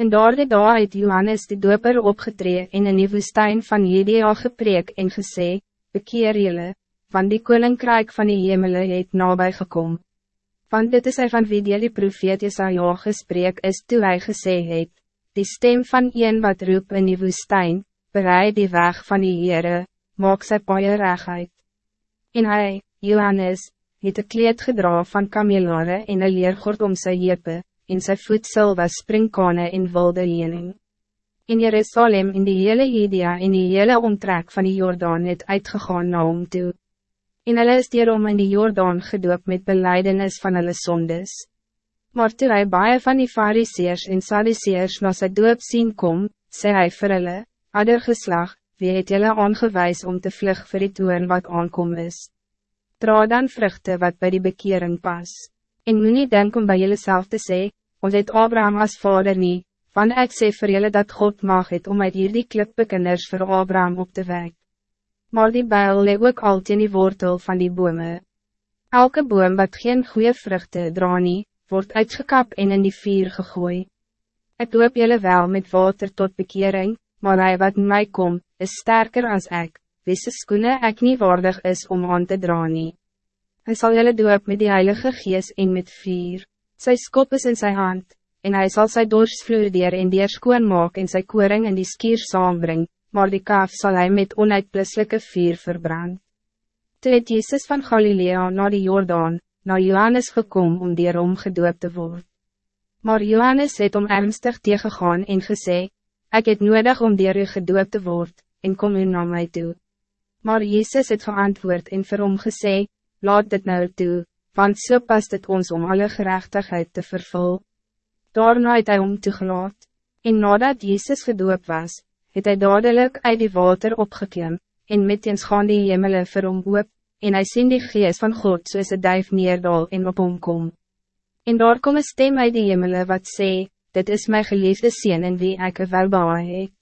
En daar die dag het Johannes die doper opgetree en in die woestijn van Judea gepreek en gesê, bekeer jylle, want die koninkrijk van die hemele het nabij gekom. Want dit is hy van wie die profeet Jesaja gesprek is toe hy gesê het, die stem van een wat roep in die woestijn, bereid die weg van die Heere, maak sy paie regheid. En hy, Johannes, het een kleed gedra van kamelare en een leergord om sy jepe, en sy voedsel was springkane en wilde jening. In Jerusalem in die hele Judea en die hele omtrek van die Jordaan het uitgegaan na hom toe. En hulle is om in die Jordaan gedoop met beleidenis van hulle sondes. Maar toe hy baie van die fariseers en sadiseers na sy doop sien kom, sê hy vir hulle, Ader geslag, wie het julle aangewys om te vlug vir die toon wat aankom is? Dra dan vruchten wat bij die bekering pas. En moet nie denk om by julle self te sê, ons het Abraham als vader niet, van ek sê vir julle dat God mag het om uit hierdie klippekinders vir Abraham op te wek. Maar die bijl lee ook al in die wortel van die bome. Elke boom wat geen goede vruchten dra nie, word uitgekap en in die vuur gegooi. Ek loop julle wel met water tot bekering, maar hij wat in mij kom, is sterker als ik, wisse skoene ek niet waardig is om aan te dra nie. Hy sal julle doop met die Heilige Gees en met vuur. Sy skop is in zijn hand, en hij zal sy dorsvloer dier en dier skoon maak en sy koring in die skier saambring, maar die kaaf zal hij met onuitblisselike vuur verbrand. Toe het Jezus van Galilea na die Jordaan, na Johannes gekom om dier om gedoop te worden. Maar Johannes het om ernstig tegengegaan en gesê, Ik het nodig om dier u gedoop te worden, en kom u naar mij toe. Maar Jezus het geantwoord en vir hom gesê, laat dit nou toe, want so pas dit ons om alle gerechtigheid te vervul. Daarna het hy om toegelaat, en nadat Jezus gedoop was, het hy dadelijk uit die water opgeklim, en met eens gaan die hemele vir hom oop, en hy sien die gees van God soos een duif neerdal en op hom kom. En daar kom een stem uit die hemele wat sê, dit is mijn geliefde sien in wie ek een welbaar het.